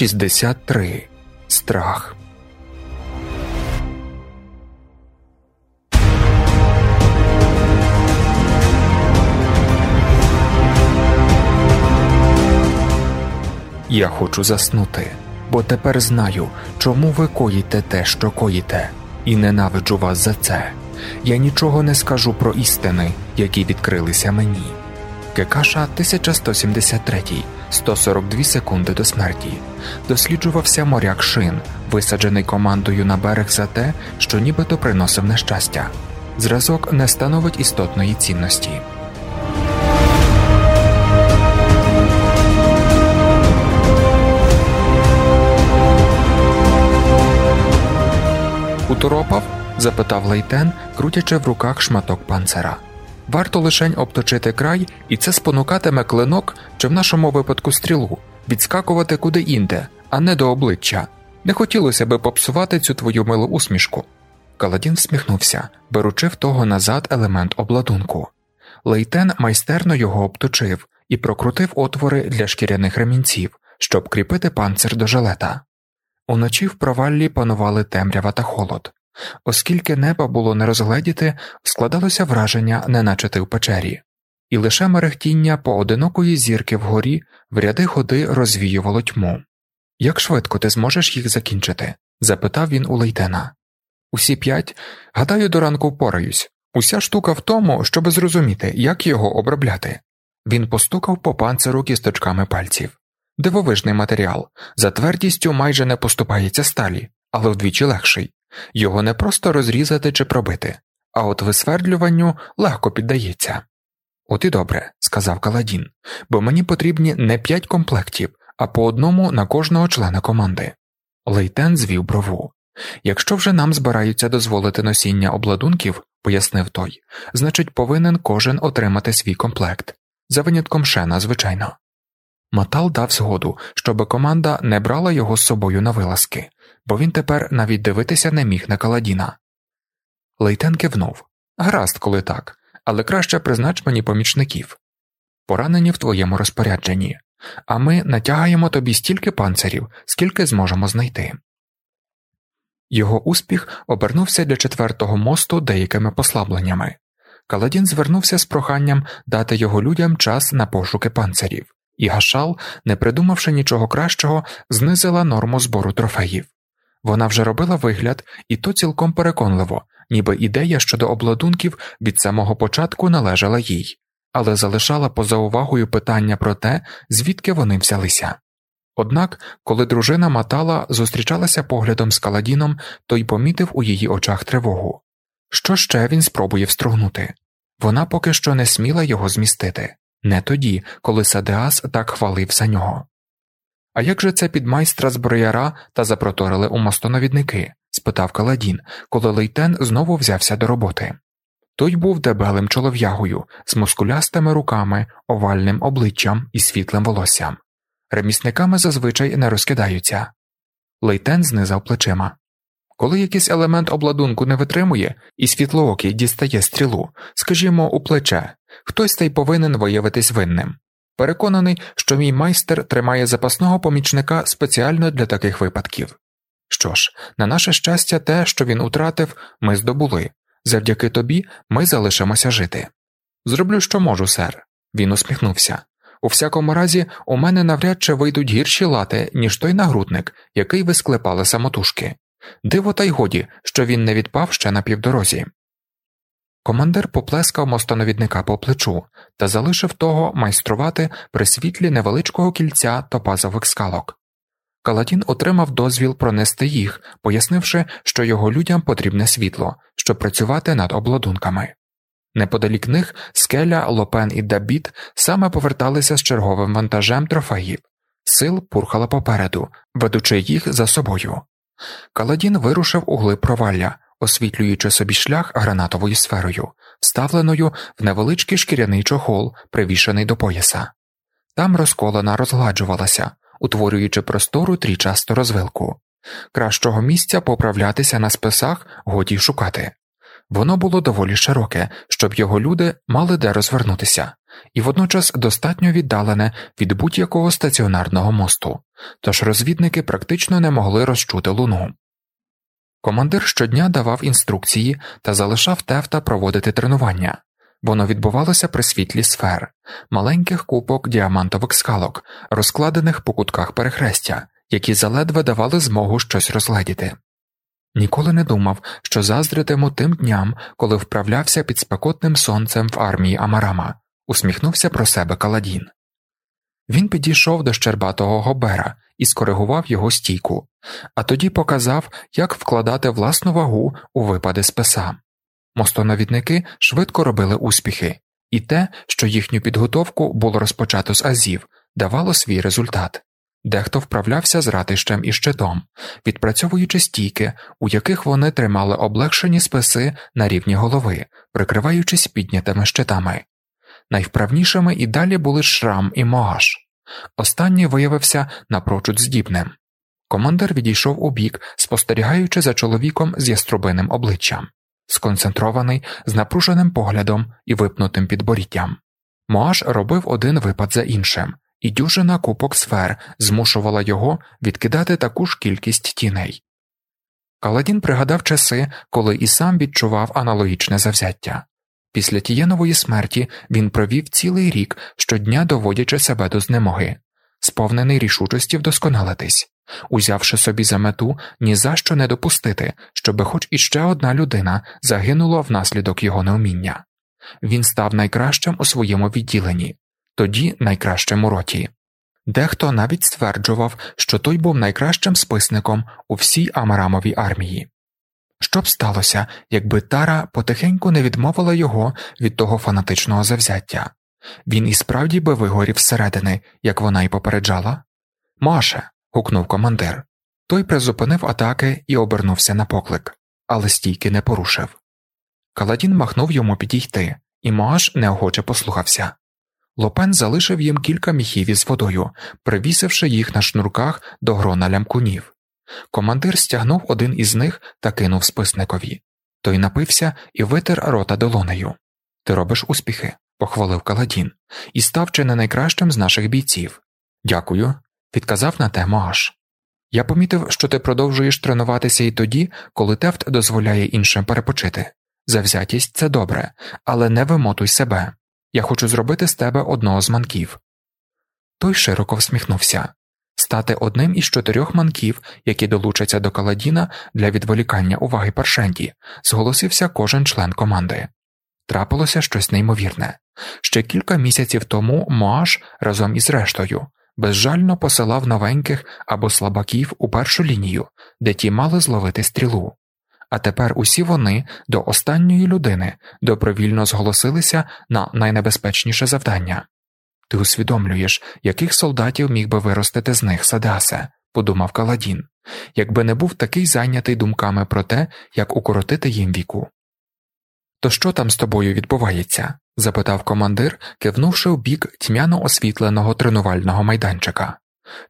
63. Страх. Я хочу заснути, бо тепер знаю, чому ви коїте те, що коїте, і ненавиджу вас за це. Я нічого не скажу про істини, які відкрилися мені. Кекаша 1173, 142 секунди до смерті. Досліджувався моряк шин, висаджений командою на берег за те, що нібито приносив нещастя. Зразок не становить істотної цінності. Уторопав? запитав Лейтен, крутячи в руках шматок панцера. Варто лишень обточити край, і це спонукатиме клинок, чи в нашому випадку стрілу, відскакувати куди інде, а не до обличчя. Не хотілося би попсувати цю твою милу усмішку. Каладін всміхнувся, беручи в того назад елемент обладунку. Лейтен майстерно його обточив і прокрутив отвори для шкіряних ремінців, щоб кріпити панцир до жилета. Уночі в проваллі панували темрява та холод. Оскільки неба було не розгледіти, складалося враження, неначе ти в печері, і лише мерехтіння поодинокої зірки вгорі в ряди ходи розвіювало тьму. Як швидко ти зможеш їх закінчити? запитав він у Лейтена. Усі п'ять, гадаю, до ранку впораюсь. Уся штука в тому, щоб зрозуміти, як його обробляти. Він постукав по панциру кісточками пальців. Дивовижний матеріал, за твердістю майже не поступається сталі, але вдвічі легший. Його не просто розрізати чи пробити, а от висвердлюванню легко піддається. От і добре, сказав Каладін, бо мені потрібні не п'ять комплектів, а по одному на кожного члена команди. Лейтен звів брову. Якщо вже нам збираються дозволити носіння обладунків, пояснив той, значить повинен кожен отримати свій комплект, за винятком шена, звичайно. Матал дав згоду, щоб команда не брала його з собою на вилазки, бо він тепер навіть дивитися не міг на Каладіна. Лейтен кивнув гаразд, коли так, але краще признач мені помічників. Поранені в твоєму розпорядженні, а ми натягаємо тобі стільки панцирів, скільки зможемо знайти. Його успіх обернувся для четвертого мосту деякими послабленнями. Каладін звернувся з проханням дати його людям час на пошуки панцирів, і Гашал, не придумавши нічого кращого, знизила норму збору трофеїв. Вона вже робила вигляд, і то цілком переконливо, ніби ідея щодо обладунків від самого початку належала їй, але залишала поза увагою питання про те, звідки вони взялися. Однак, коли дружина Матала зустрічалася поглядом з Каладіном, той помітив у її очах тривогу. Що ще він спробує встрогнути? Вона поки що не сміла його змістити, не тоді, коли Садеас так хвалив за нього. А як же це підмайстра зброяра та запроторили у мостоновідники? спитав Каладін, коли Лейтен знову взявся до роботи. Той був дебелим чолов'ягою, з мускулястими руками, овальним обличчям і світлим волоссям. Ремісниками зазвичай не розкидаються. Лейтен знизав плечима. Коли якийсь елемент обладунку не витримує, і світлоокий дістає стрілу, скажімо, у плече, хтось та й повинен виявитись винним. Переконаний, що мій майстер тримає запасного помічника спеціально для таких випадків. Що ж, на наше щастя, те, що він утратив, ми здобули завдяки тобі ми залишимося жити. Зроблю, що можу, сер. Він усміхнувся. У всякому разі, у мене навряд чи вийдуть гірші лати, ніж той нагрудник, який ви склепали самотужки. Диво, та й годі, що він не відпав ще на півдорозі. Командир поплескав мостоновідника по плечу та залишив того майструвати при світлі невеличкого кільця топазових скалок. Каладін отримав дозвіл пронести їх, пояснивши, що його людям потрібне світло, щоб працювати над обладунками. Неподалік них скеля, лопен і дабіт саме поверталися з черговим вантажем трофеїв, сил пурхала попереду, ведучи їх за собою. Каладін вирушив у глиб провалля, освітлюючи собі шлях гранатовою сферою, вставленою в невеличкий шкіряний чохол, привішений до пояса. Там розколена розгладжувалася, утворюючи простору трічасту розвилку. Кращого місця поправлятися на списах годі шукати. Воно було доволі широке, щоб його люди мали де розвернутися, і водночас достатньо віддалене від будь-якого стаціонарного мосту, тож розвідники практично не могли розчути луну. Командир щодня давав інструкції та залишав тефта проводити тренування. Воно відбувалося при світлі сфер, маленьких купок діамантових скалок, розкладених по кутках перехрестя, які заледве давали змогу щось розгледіти. Ніколи не думав, що заздритиму тим дням, коли вправлявся під спекотним сонцем в армії Амарама, усміхнувся про себе Каладін. Він підійшов до щербатого гобера і скоригував його стійку, а тоді показав, як вкладати власну вагу у випади списа. Мостоновідники швидко робили успіхи, і те, що їхню підготовку було розпочато з азів, давало свій результат. Дехто вправлявся з ратищем і щитом, відпрацьовуючи стійки, у яких вони тримали облегшені списи на рівні голови, прикриваючись піднятими щитами. Найвправнішими і далі були шрам і Моаш. Останній виявився напрочуд здібним. Командир відійшов у бік, спостерігаючи за чоловіком з яструбиним обличчям, сконцентрований, з напруженим поглядом і випнутим підборіттям. Моаш робив один випад за іншим, і дюжина купок сфер змушувала його відкидати таку ж кількість тіней. Каладін пригадав часи, коли і сам відчував аналогічне завзяття. Після тієнової смерті він провів цілий рік, щодня доводячи себе до знемоги, сповнений рішучості вдосконалитись, узявши собі за мету ні за що не допустити, щоби хоч іще одна людина загинула внаслідок його неуміння. Він став найкращим у своєму відділенні, тоді найкращим у роті. Дехто навіть стверджував, що той був найкращим списником у всій Амарамовій армії. Що б сталося, якби Тара потихеньку не відмовила його від того фанатичного завзяття він і справді би вигорів зсередини, як вона й попереджала? Маше. гукнув командир. Той призупинив атаки і обернувся на поклик, але стійки не порушив. Каладін махнув йому підійти, і Моаш неохоче послухався. Лопен залишив їм кілька міхів із водою, привісивши їх на шнурках до грона лямкунів. Командир стягнув один із них та кинув списникові. Той напився і витер рота долонею. Ти робиш успіхи, похвалив Каладін, і став чи не найкращим з наших бійців. Дякую, відказав на те Моаш. Я помітив, що ти продовжуєш тренуватися і тоді, коли тефт дозволяє іншим перепочити. Завзятість це добре, але не вимотуй себе. Я хочу зробити з тебе одного з манків. Той широко всміхнувся стати одним із чотирьох манків, які долучаться до Каладіна для відволікання уваги Паршенді, зголосився кожен член команди. Трапилося щось неймовірне. Ще кілька місяців тому Моаш разом із рештою безжально посилав новеньких або слабаків у першу лінію, де ті мали зловити стрілу. А тепер усі вони до останньої людини добровільно зголосилися на найнебезпечніше завдання. Ти усвідомлюєш, яких солдатів міг би виростити з них Садасе, подумав Каладін, якби не був такий зайнятий думками про те, як укоротити їм віку. То що там з тобою відбувається? запитав командир, кивнувши в бік тьмяно освітленого тренувального майданчика.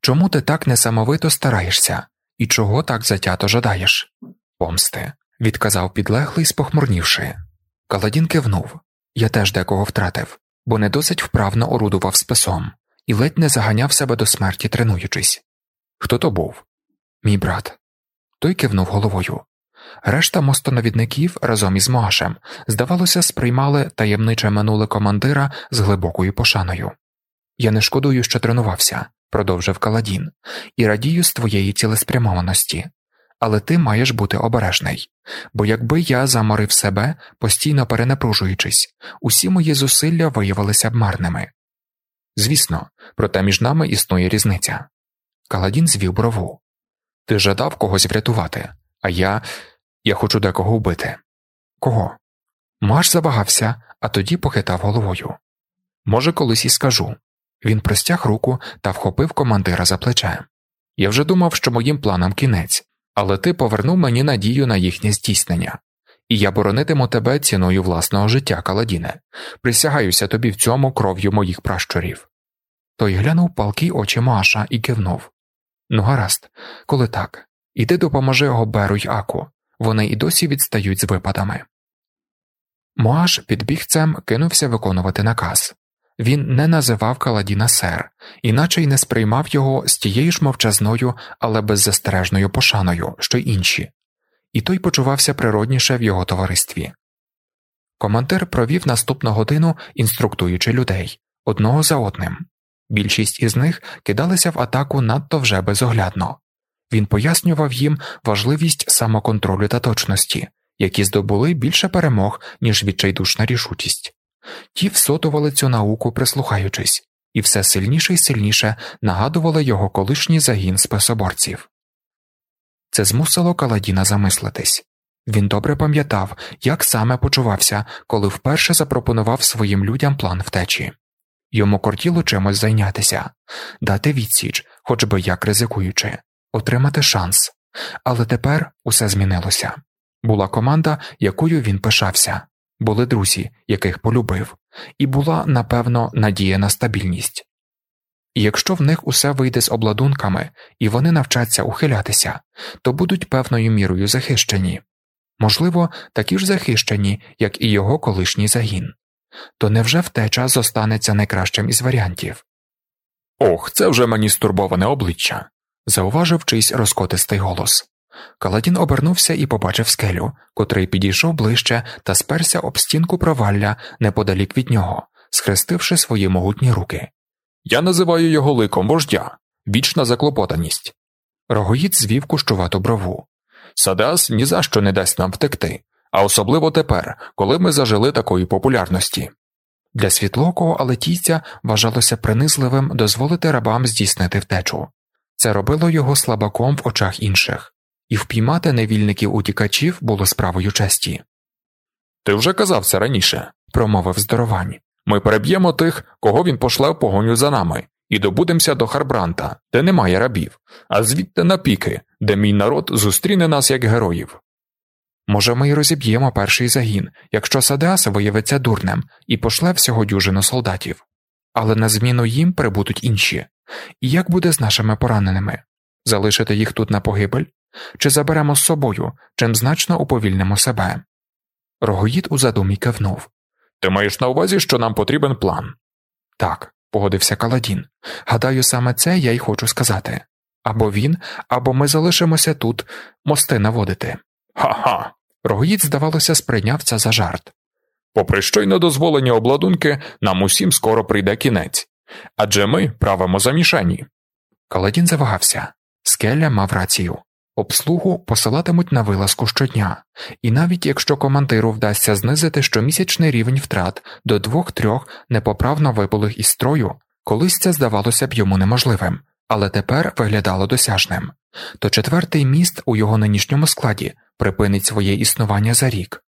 Чому ти так несамовито стараєшся, і чого так затято жадаєш? Помсти, відказав підлеглий, спохмурнівши. Каладін кивнув я теж декого втратив, бо не досить вправно орудував списом і ледь не заганяв себе до смерті, тренуючись. Хто то був? Мій брат. Той кивнув головою. Решта мостоновідників разом із Моашем, здавалося, сприймали таємниче минуле командира з глибокою пошаною. Я не шкодую, що тренувався, продовжив Каладін, і радію з твоєї цілеспрямованості але ти маєш бути обережний, бо якби я заморив себе, постійно перенапружуючись, усі мої зусилля виявилися б марними. Звісно, проте між нами існує різниця. Каладін звів брову. Ти жадав когось врятувати, а я. я хочу декого вбити. Кого? Маш завагався, а тоді похитав головою. Може, колись і скажу. Він простяг руку та вхопив командира за плече. Я вже думав, що моїм планам кінець, але ти повернув мені надію на їхнє здійснення, і я боронитиму тебе ціною власного життя, Каладіне, присягаюся тобі в цьому кров'ю моїх пращурів. Той глянув палкі очі Маша і кивнув Ну, гаразд, коли так, іди допоможи Гоберу й Аку, вони і досі відстають з випадами. Моаш під бігцем кинувся виконувати наказ. Він не називав Каладіна сер, іначе й не сприймав його з тією ж мовчазною, але беззастережною пошаною, що й інші, і той почувався природніше в його товаристві. Командир провів наступну годину, інструктуючи людей одного за одним. Більшість із них кидалися в атаку надто вже безоглядно. Він пояснював їм важливість самоконтролю та точності, які здобули більше перемог, ніж відчайдушна рішучість. Ті всотували цю науку, прислухаючись, і все сильніше і сильніше нагадували його колишній загін спесоборців. Це змусило Каладіна замислитись він добре пам'ятав, як саме почувався, коли вперше запропонував своїм людям план втечі. Йому кортіло чимось зайнятися, дати відсіч, хоч би як ризикуючи, отримати шанс. Але тепер усе змінилося. Була команда, якою він пишався, були друзі, яких полюбив, і була, напевно, надія на стабільність. І якщо в них усе вийде з обладунками і вони навчаться ухилятися, то будуть певною мірою захищені можливо, такі ж захищені, як і його колишній загін. То невже втеча зостанеться найкращим із варіантів? Ох, це вже мені стурбоване обличчя, зауважив чийсь розкотистий голос. Каладін обернувся і побачив скелю, котрий підійшов ближче та сперся об стінку провалля неподалік від нього, схрестивши свої могутні руки. Я називаю його ликом вождя, вічна заклопотаність. Рогоїд звів кущувату брову. Садас ні за що не дасть нам втекти, а особливо тепер, коли ми зажили такої популярності. Для світлокого алетійця вважалося принизливим дозволити рабам здійснити втечу. Це робило його слабаком в очах інших і впіймати невільників утікачів було справою честі. Ти вже казав це раніше, промовив здоровань. Ми переб'ємо тих, кого він пошле в погоню за нами, і добудемося до Харбранта, де немає рабів, а звідти на піки, де мій народ зустріне нас як героїв. Може, ми й розіб'ємо перший загін, якщо Садеас виявиться дурнем і пошле всього дюжину солдатів, але на зміну їм прибудуть інші. І як буде з нашими пораненими? Залишити їх тут на погибель? Чи заберемо з собою, чим значно уповільнимо себе. Рогоїд у задумі кивнув. Ти маєш на увазі, що нам потрібен план? Так, погодився Каладін. Гадаю, саме це я й хочу сказати або він, або ми залишимося тут, мости наводити. Ха ха. Рогоїд, здавалося, сприйняв це за жарт. Попри щойно дозволені обладунки, нам усім скоро прийде кінець адже ми правимо замішані. Каладін завагався. Скеля мав рацію. Обслугу посилатимуть на вилазку щодня, і навіть якщо командиру вдасться знизити щомісячний рівень втрат до двох-трьох непоправно вибулих із строю, колись це здавалося б йому неможливим, але тепер виглядало досяжним, то четвертий міст у його нинішньому складі припинить своє існування за рік.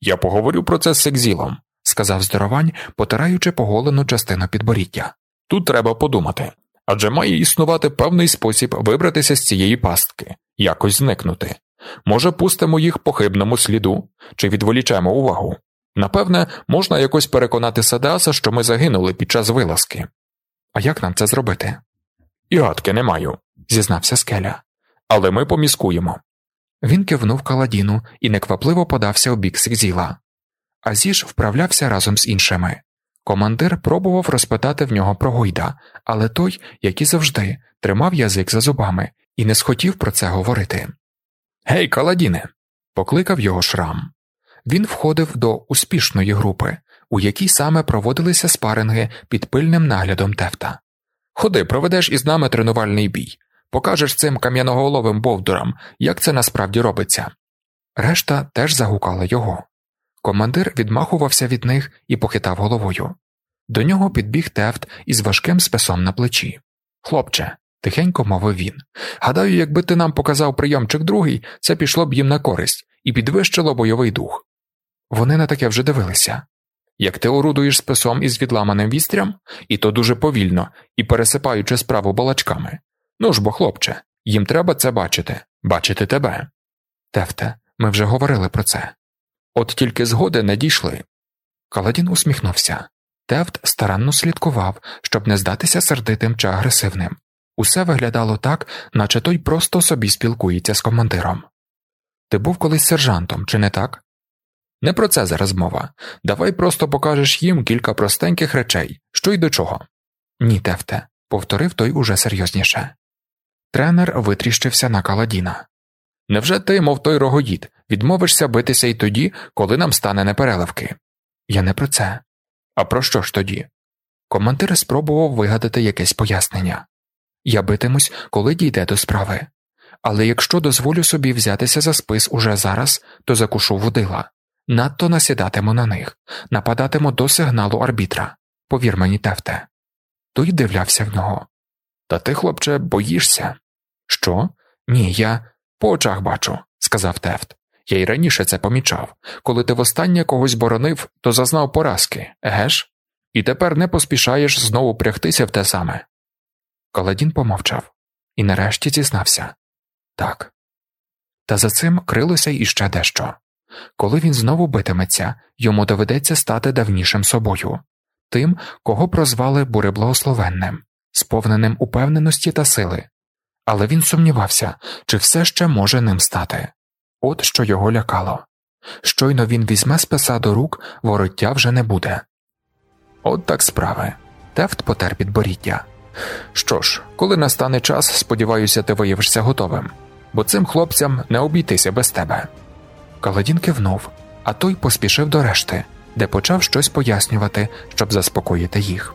Я поговорю про це з Секзілом, сказав здоровань, потираючи поголену частину підборіддя. Тут треба подумати адже має існувати певний спосіб вибратися з цієї пастки, якось зникнути. Може, пустимо їх по хибному сліду чи відволічемо увагу. Напевне, можна якось переконати Садеаса, що ми загинули під час вилазки. А як нам це зробити? І гадки не маю, зізнався скеля. Але ми поміскуємо. Він кивнув каладіну і неквапливо подався у бік Сикзіла. Азіж вправлявся разом з іншими. Командир пробував розпитати в нього про Гойда, але той, як і завжди, тримав язик за зубами і не схотів про це говорити. Гей, Каладіне. покликав його шрам. Він входив до успішної групи, у якій саме проводилися спаринги під пильним наглядом Тефта. Ходи, проведеш із нами тренувальний бій, покажеш цим кам'яноголовим бовдурам, як це насправді робиться. Решта теж загукала його. Командир відмахувався від них і похитав головою. До нього підбіг тефт із важким списом на плечі. Хлопче, тихенько мовив він. Гадаю, якби ти нам показав прийомчик другий, це пішло б їм на користь і підвищило бойовий дух. Вони на таке вже дивилися. Як ти орудуєш списом із відламаним вістрям, і то дуже повільно, і пересипаючи справу балачками. Ну ж бо, хлопче, їм треба це бачити, бачити тебе. Тефте, ми вже говорили про це. От тільки згоди не дійшли. Каладін усміхнувся. Тефт старанно слідкував, щоб не здатися сердитим чи агресивним. Усе виглядало так, наче той просто собі спілкується з командиром. Ти був колись сержантом, чи не так? Не про це зараз мова. Давай просто покажеш їм кілька простеньких речей, що й до чого? Ні, Тефте, повторив той уже серйозніше. Тренер витріщився на Каладіна. Невже ти, мов той рогоїд, відмовишся битися й тоді, коли нам стане непереливки? Я не про це. А про що ж тоді? Командир спробував вигадати якесь пояснення я битимусь, коли дійде до справи. Але якщо дозволю собі взятися за спис уже зараз, то закушу водила, надто насідатиму на них, нападатиму до сигналу арбітра. Повір мені, Тефте. Той дивлявся в нього. Та ти, хлопче, боїшся? Що? Ні, я по очах бачу, сказав Тефт. Я й раніше це помічав. Коли ти востаннє когось боронив, то зазнав поразки, егеш? І тепер не поспішаєш знову прягтися в те саме. Каладін помовчав і нарешті зізнався так. Та за цим крилося іще дещо. Коли він знову битиметься, йому доведеться стати давнішим собою, тим, кого прозвали буреблагословенним, сповненим упевненості та сили, але він сумнівався, чи все ще може ним стати. От що його лякало. Щойно він візьме списа до рук, вороття вже не буде. От так справи. Тефт потер підборіддя. Що ж, коли настане час, сподіваюся, ти виявишся готовим, бо цим хлопцям не обійтися без тебе. Каладін кивнув, а той поспішив до решти, де почав щось пояснювати, щоб заспокоїти їх.